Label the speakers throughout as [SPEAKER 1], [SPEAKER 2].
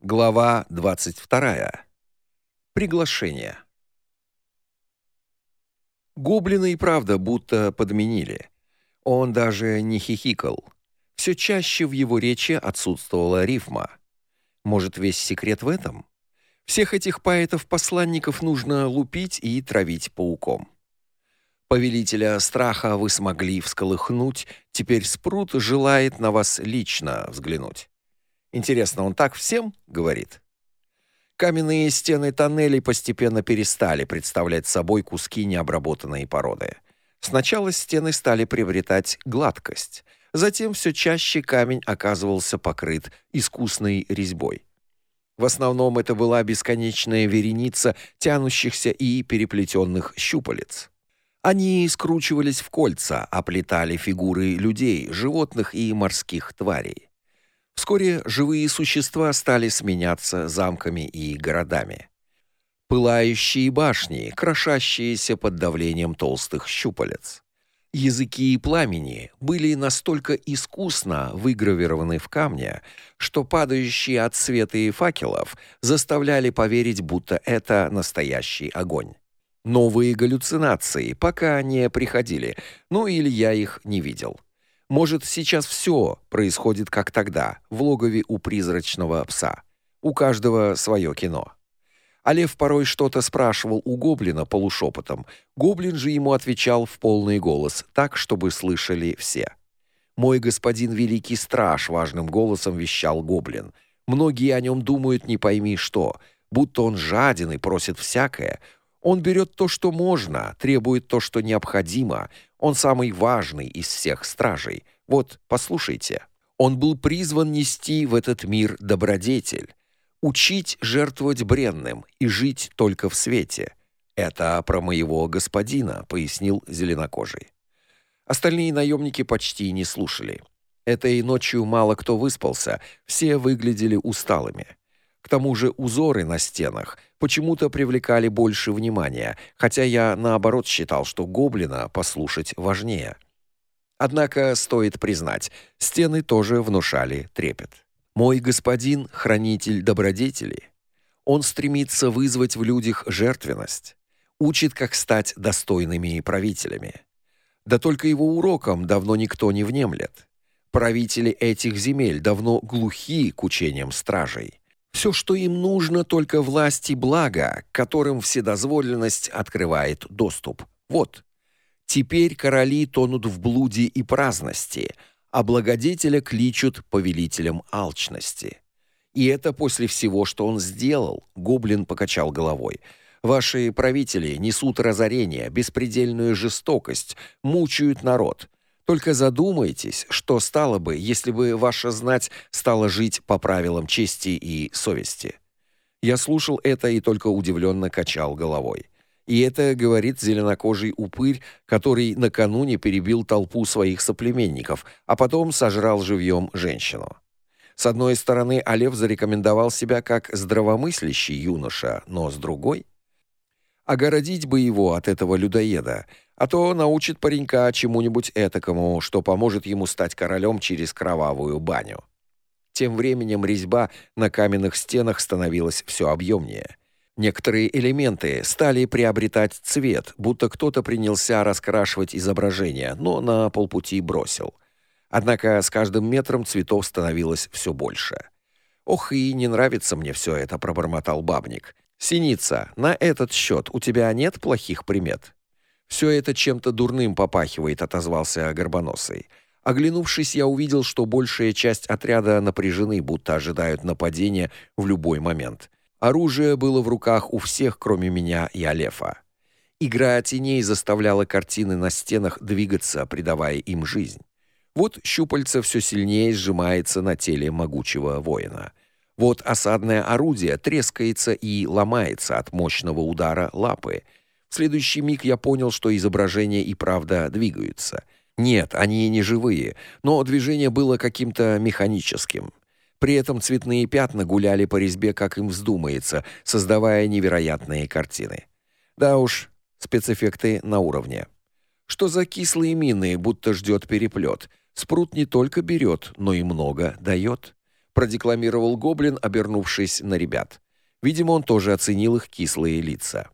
[SPEAKER 1] Глава 22. Приглашение. Гоблина и правда будто подменили. Он даже не хихикал. Все чаще в его речи отсутствовала рифма. Может, весь секрет в этом? Всех этих поэтов-посланников нужно лупить и травить пауком. Повелителя страха вы смогли всколыхнуть, теперь Спрут желает на вас лично взглянуть. Интересно, он так всем говорит? Каменные стены тоннелей постепенно перестали представлять собой куски необработанной породы. Сначала стены стали приобретать гладкость, затем все чаще камень оказывался покрыт искусной резьбой. В основном это была бесконечная вереница тянущихся и переплетенных щупалец. Они скручивались в кольца, оплетали фигуры людей, животных и морских тварей. Вскоре живые существа стали сменяться замками и городами. Пылающие башни, крошащиеся под давлением толстых щупалец. Языки и пламени были настолько искусно выгравированы в камне, что падающие от света и факелов заставляли поверить, будто это настоящий огонь. Новые галлюцинации пока не приходили, ну или я их не видел. Может, сейчас все происходит как тогда, в логове у призрачного пса. У каждого свое кино. А лев порой что-то спрашивал у гоблина полушепотом. Гоблин же ему отвечал в полный голос, так, чтобы слышали все. «Мой господин великий страж», — важным голосом вещал гоблин. «Многие о нем думают не пойми что, будто он жаден и просит всякое. Он берет то, что можно, требует то, что необходимо, он самый важный из всех стражей. Вот, послушайте. Он был призван нести в этот мир добродетель, учить жертвовать бренным и жить только в свете. Это про моего господина, пояснил зеленокожий. Остальные наемники почти не слушали. Этой ночью мало кто выспался, все выглядели усталыми. К тому же узоры на стенах почему-то привлекали больше внимания, хотя я наоборот считал, что гоблина послушать важнее. Однако стоит признать, стены тоже внушали трепет. Мой господин хранитель добродетели. Он стремится вызвать в людях жертвенность, учит, как стать достойными правителями. Да только его урокам давно никто не внемлет. Правители этих земель давно глухи к учениям стражей. Все, что им нужно, только власть и благо, которым вседозволенность открывает доступ. Вот. Теперь короли тонут в блуде и праздности, а благодетеля кличут повелителем алчности. И это после всего, что он сделал, гоблин покачал головой. Ваши правители несут разорение, беспредельную жестокость, мучают народ. Только задумайтесь, что стало бы, если бы ваша знать стала жить по правилам чести и совести. Я слушал это и только удивленно качал головой. И это говорит зеленокожий упырь, который накануне перебил толпу своих соплеменников, а потом сожрал живьем женщину. С одной стороны, Алев зарекомендовал себя как здравомыслящий юноша, но с другой огородить бы его от этого людоеда, а то научит паренька чему-нибудь этакому, что поможет ему стать королем через кровавую баню. Тем временем резьба на каменных стенах становилась все объемнее. Некоторые элементы стали приобретать цвет, будто кто-то принялся раскрашивать изображение, но на полпути бросил. Однако с каждым метром цветов становилось все больше. Ох, и не нравится мне все это, пробормотал бабник. Синица, на этот счет у тебя нет плохих примет. Все это чем-то дурным попахивает, отозвался Горбоносый. Оглянувшись, я увидел, что большая часть отряда напряжены, будто ожидают нападения в любой момент. Оружие было в руках у всех, кроме меня и Алефа. Игра теней заставляла картины на стенах двигаться, придавая им жизнь. Вот щупальце все сильнее сжимается на теле могучего воина. Вот осадное орудие трескается и ломается от мощного удара лапы — в следующий миг я понял, что изображения и правда двигаются. Нет, они не живые, но движение было каким-то механическим. При этом цветные пятна гуляли по резьбе, как им вздумается, создавая невероятные картины. Да уж, спецэффекты на уровне. Что за кислые мины, будто ждет переплет. Спрут не только берет, но и много дает. продекламировал гоблин, обернувшись на ребят. Видимо, он тоже оценил их кислые лица.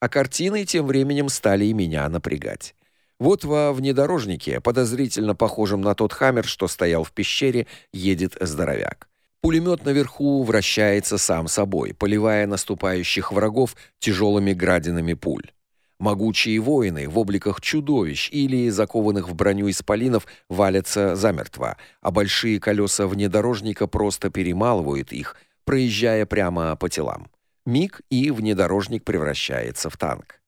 [SPEAKER 1] А картины тем временем стали и меня напрягать. Вот во внедорожнике, подозрительно похожем на тот Хаммер, что стоял в пещере, едет здоровяк. Пулемет наверху вращается сам собой, поливая наступающих врагов тяжелыми градинами пуль. Могучие воины в обликах чудовищ или закованных в броню исполинов валятся замертво, а большие колеса внедорожника просто перемалывают их, проезжая прямо по телам. Миг и внедорожник превращается в танк.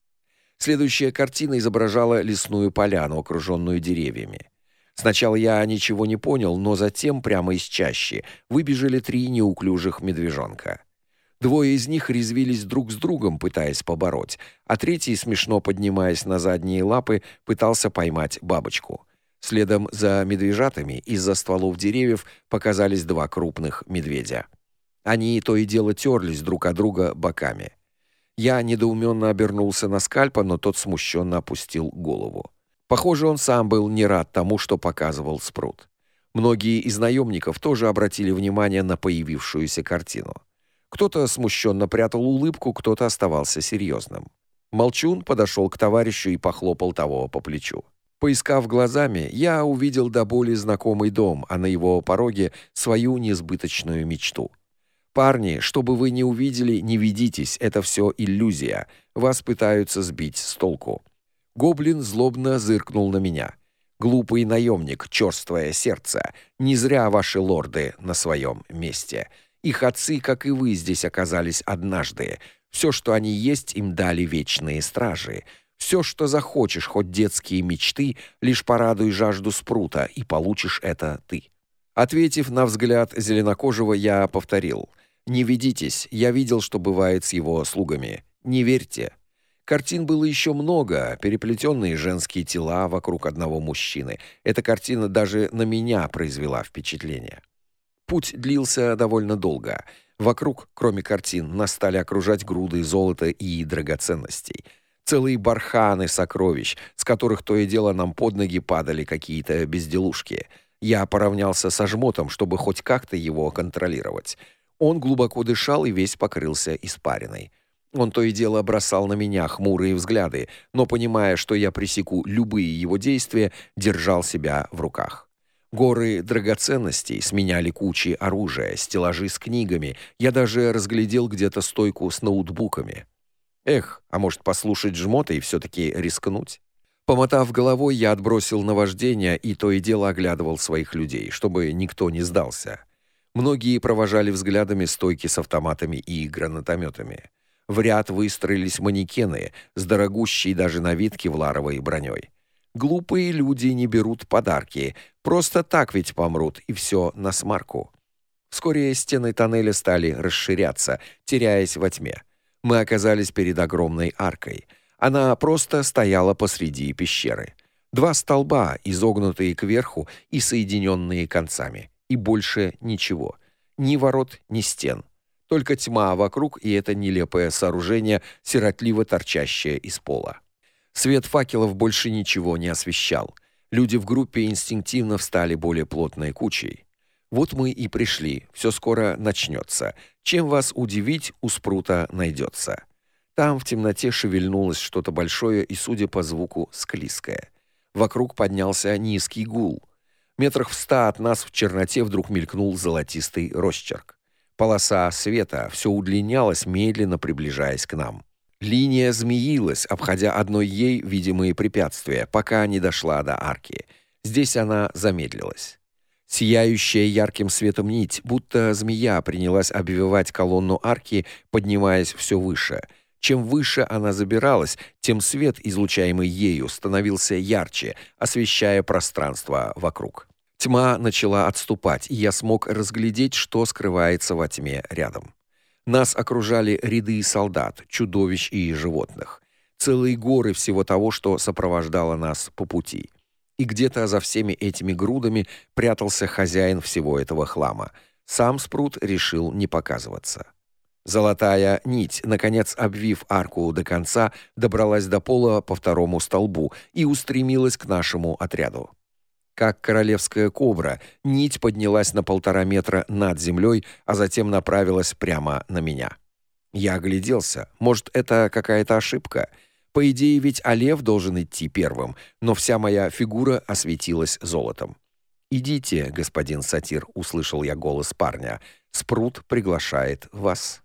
[SPEAKER 1] Следующая картина изображала лесную поляну, окруженную деревьями. Сначала я ничего не понял, но затем прямо из чащи выбежали три неуклюжих медвежонка. Двое из них резвились друг с другом, пытаясь побороть, а третий, смешно поднимаясь на задние лапы, пытался поймать бабочку. Следом за медвежатами из-за стволов деревьев показались два крупных медведя. Они то и дело терлись друг от друга боками. Я недоуменно обернулся на скальпа, но тот смущенно опустил голову. Похоже, он сам был не рад тому, что показывал Спрут. Многие из наемников тоже обратили внимание на появившуюся картину. Кто-то смущенно прятал улыбку, кто-то оставался серьезным. Молчун подошел к товарищу и похлопал того по плечу. Поискав глазами, я увидел до боли знакомый дом, а на его пороге свою несбыточную мечту. Парни, чтобы вы не увидели, не ведитесь, это все иллюзия. Вас пытаются сбить с толку. Гоблин злобно зыркнул на меня. Глупый наемник, черствое сердце. Не зря ваши лорды на своем месте. Их отцы, как и вы, здесь оказались однажды. Все, что они есть, им дали вечные стражи. Все, что захочешь, хоть детские мечты, лишь порадуй жажду спрута, и получишь это ты. Ответив на взгляд зеленокожего, я повторил: "Не ведитесь, я видел, что бывает с его слугами. Не верьте". Картин было еще много, переплетенные женские тела вокруг одного мужчины. Эта картина даже на меня произвела впечатление. Путь длился довольно долго. Вокруг, кроме картин, нас стали окружать груды золота и драгоценностей. Целые барханы сокровищ, с которых то и дело нам под ноги падали какие-то безделушки. Я поравнялся со жмотом, чтобы хоть как-то его контролировать. Он глубоко дышал и весь покрылся испариной. Он то и дело бросал на меня хмурые взгляды, но понимая, что я пресеку любые его действия, держал себя в руках. Горы драгоценностей сменяли кучи оружия, стеллажи с книгами. Я даже разглядел где-то стойку с ноутбуками. Эх, а может, послушать жмота и все таки рискнуть? Помотав головой, я отбросил наваждение и то и дело оглядывал своих людей, чтобы никто не сдался. Многие провожали взглядами стойки с автоматами и гранатометами. В ряд выстроились манекены с дорогущей даже на вид кевларовой броней. Глупые люди не берут подарки, просто так ведь помрут, и все на смарку. Вскоре стены тоннеля стали расширяться, теряясь во тьме. Мы оказались перед огромной аркой. Она просто стояла посреди пещеры. Два столба, изогнутые кверху и соединенные концами, и больше ничего. Ни ворот, ни стен. Только тьма вокруг и это нелепое сооружение, сиротливо торчащее из пола. Свет факелов больше ничего не освещал. Люди в группе инстинктивно встали более плотной кучей. Вот мы и пришли. Все скоро начнется. Чем вас удивить, у спрута найдется. Там в темноте шевельнулось что-то большое и, судя по звуку, склизкое. Вокруг поднялся низкий гул. Метрах в ста от нас в черноте вдруг мелькнул золотистый росчерк. Полоса света все удлинялась, медленно приближаясь к нам. Линия змеилась, обходя одной ей видимые препятствия, пока не дошла до арки. Здесь она замедлилась. Сияющая ярким светом нить, будто змея, принялась обвивать колонну арки, поднимаясь все выше. Чем выше она забиралась, тем свет, излучаемый ею, становился ярче, освещая пространство вокруг. Тьма начала отступать, и я смог разглядеть, что скрывается во тьме рядом. Нас окружали ряды солдат, чудовищ и животных. Целые горы всего того, что сопровождало нас по пути. И где-то за всеми этими грудами прятался хозяин всего этого хлама. Сам Спрут решил не показываться. Золотая нить, наконец обвив арку до конца, добралась до пола по второму столбу и устремилась к нашему отряду. Как королевская кобра, нить поднялась на полтора метра над землей, а затем направилась прямо на меня. Я огляделся. Может, это какая-то ошибка? По идее, ведь Олев должен идти первым, но вся моя фигура осветилась золотом. «Идите, господин сатир», — услышал я голос парня. «Спрут приглашает вас».